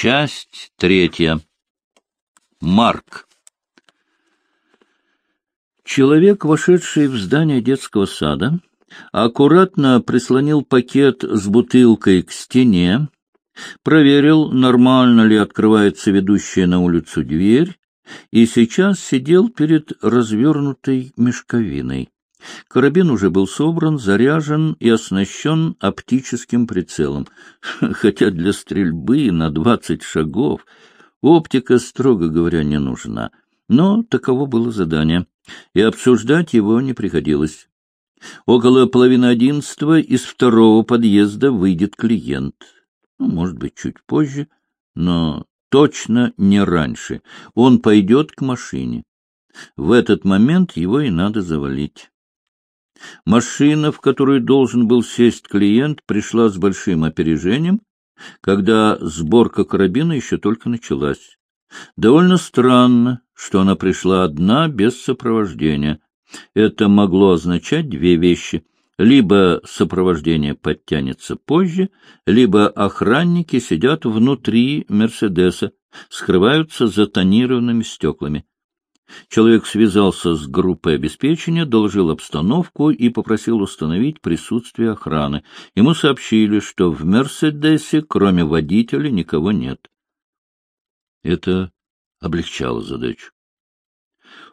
Часть третья. Марк. Человек, вошедший в здание детского сада, аккуратно прислонил пакет с бутылкой к стене, проверил, нормально ли открывается ведущая на улицу дверь, и сейчас сидел перед развернутой мешковиной. Карабин уже был собран, заряжен и оснащен оптическим прицелом, хотя для стрельбы на двадцать шагов оптика, строго говоря, не нужна. Но таково было задание, и обсуждать его не приходилось. Около половины одиннадцатого из второго подъезда выйдет клиент. Ну, может быть, чуть позже, но точно не раньше. Он пойдет к машине. В этот момент его и надо завалить. Машина, в которую должен был сесть клиент, пришла с большим опережением, когда сборка карабина еще только началась. Довольно странно, что она пришла одна, без сопровождения. Это могло означать две вещи. Либо сопровождение подтянется позже, либо охранники сидят внутри «Мерседеса», скрываются за тонированными стеклами. Человек связался с группой обеспечения, доложил обстановку и попросил установить присутствие охраны. Ему сообщили, что в «Мерседесе» кроме водителя никого нет. Это облегчало задачу.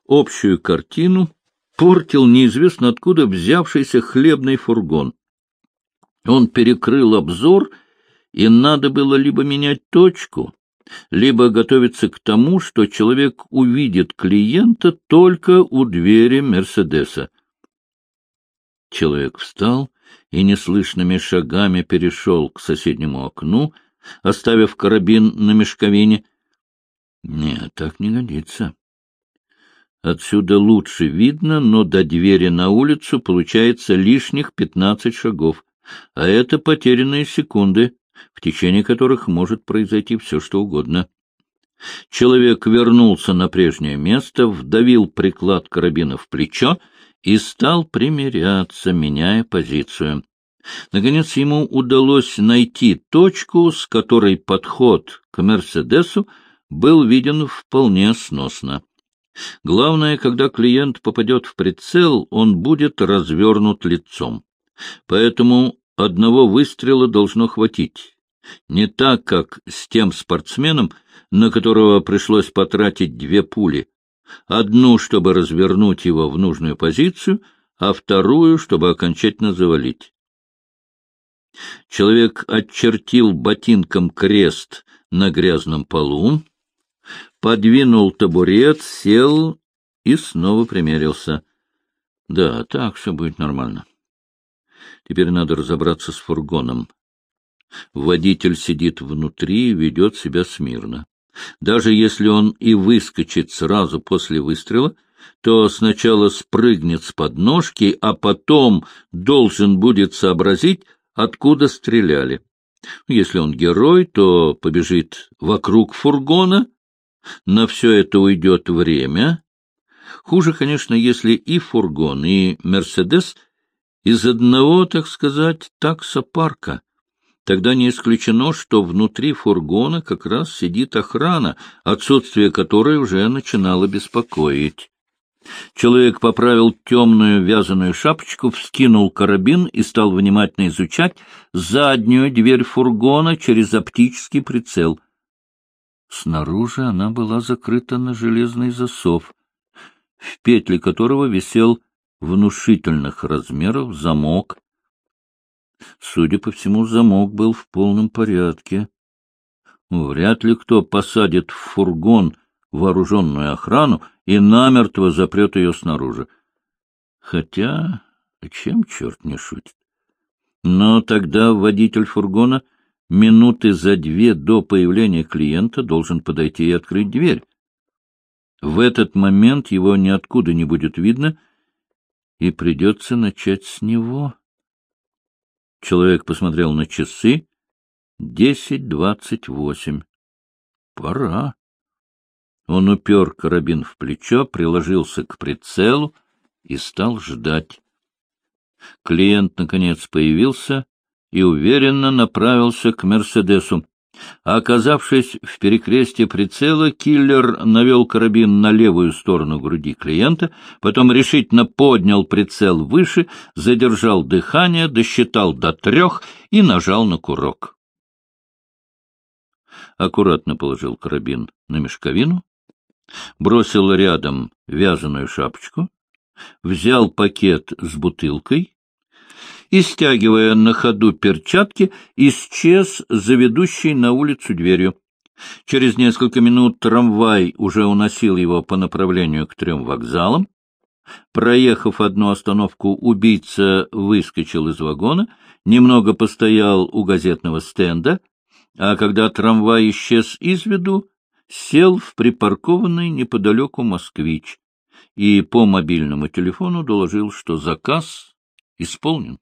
Общую картину портил неизвестно откуда взявшийся хлебный фургон. Он перекрыл обзор, и надо было либо менять точку, либо готовиться к тому, что человек увидит клиента только у двери Мерседеса. Человек встал и неслышными шагами перешел к соседнему окну, оставив карабин на мешковине. Нет, так не годится. Отсюда лучше видно, но до двери на улицу получается лишних пятнадцать шагов, а это потерянные секунды в течение которых может произойти все, что угодно. Человек вернулся на прежнее место, вдавил приклад карабина в плечо и стал примиряться, меняя позицию. Наконец ему удалось найти точку, с которой подход к «Мерседесу» был виден вполне сносно. Главное, когда клиент попадет в прицел, он будет развернут лицом. Поэтому одного выстрела должно хватить. Не так, как с тем спортсменом, на которого пришлось потратить две пули. Одну, чтобы развернуть его в нужную позицию, а вторую, чтобы окончательно завалить. Человек очертил ботинком крест на грязном полу, подвинул табурет, сел и снова примерился. Да, так все будет нормально. Теперь надо разобраться с фургоном. Водитель сидит внутри и ведет себя смирно. Даже если он и выскочит сразу после выстрела, то сначала спрыгнет с подножки, а потом должен будет сообразить, откуда стреляли. Если он герой, то побежит вокруг фургона. На все это уйдет время. Хуже, конечно, если и фургон, и «Мерседес» из одного, так сказать, таксопарка. Тогда не исключено, что внутри фургона как раз сидит охрана, отсутствие которой уже начинало беспокоить. Человек поправил темную вязаную шапочку, вскинул карабин и стал внимательно изучать заднюю дверь фургона через оптический прицел. Снаружи она была закрыта на железный засов, в петле которого висел внушительных размеров замок. Судя по всему, замок был в полном порядке. Вряд ли кто посадит в фургон вооруженную охрану и намертво запрет ее снаружи. Хотя, чем черт не шутит? Но тогда водитель фургона минуты за две до появления клиента должен подойти и открыть дверь. В этот момент его ниоткуда не будет видно — и придется начать с него. Человек посмотрел на часы. Десять двадцать восемь. Пора. Он упер карабин в плечо, приложился к прицелу и стал ждать. Клиент, наконец, появился и уверенно направился к «Мерседесу». Оказавшись в перекрестье прицела, киллер навел карабин на левую сторону груди клиента, потом решительно поднял прицел выше, задержал дыхание, досчитал до трех и нажал на курок. Аккуратно положил карабин на мешковину, бросил рядом вязаную шапочку, взял пакет с бутылкой и, стягивая на ходу перчатки, исчез за ведущей на улицу дверью. Через несколько минут трамвай уже уносил его по направлению к трем вокзалам. Проехав одну остановку, убийца выскочил из вагона, немного постоял у газетного стенда, а когда трамвай исчез из виду, сел в припаркованный неподалеку москвич и по мобильному телефону доложил, что заказ исполнен.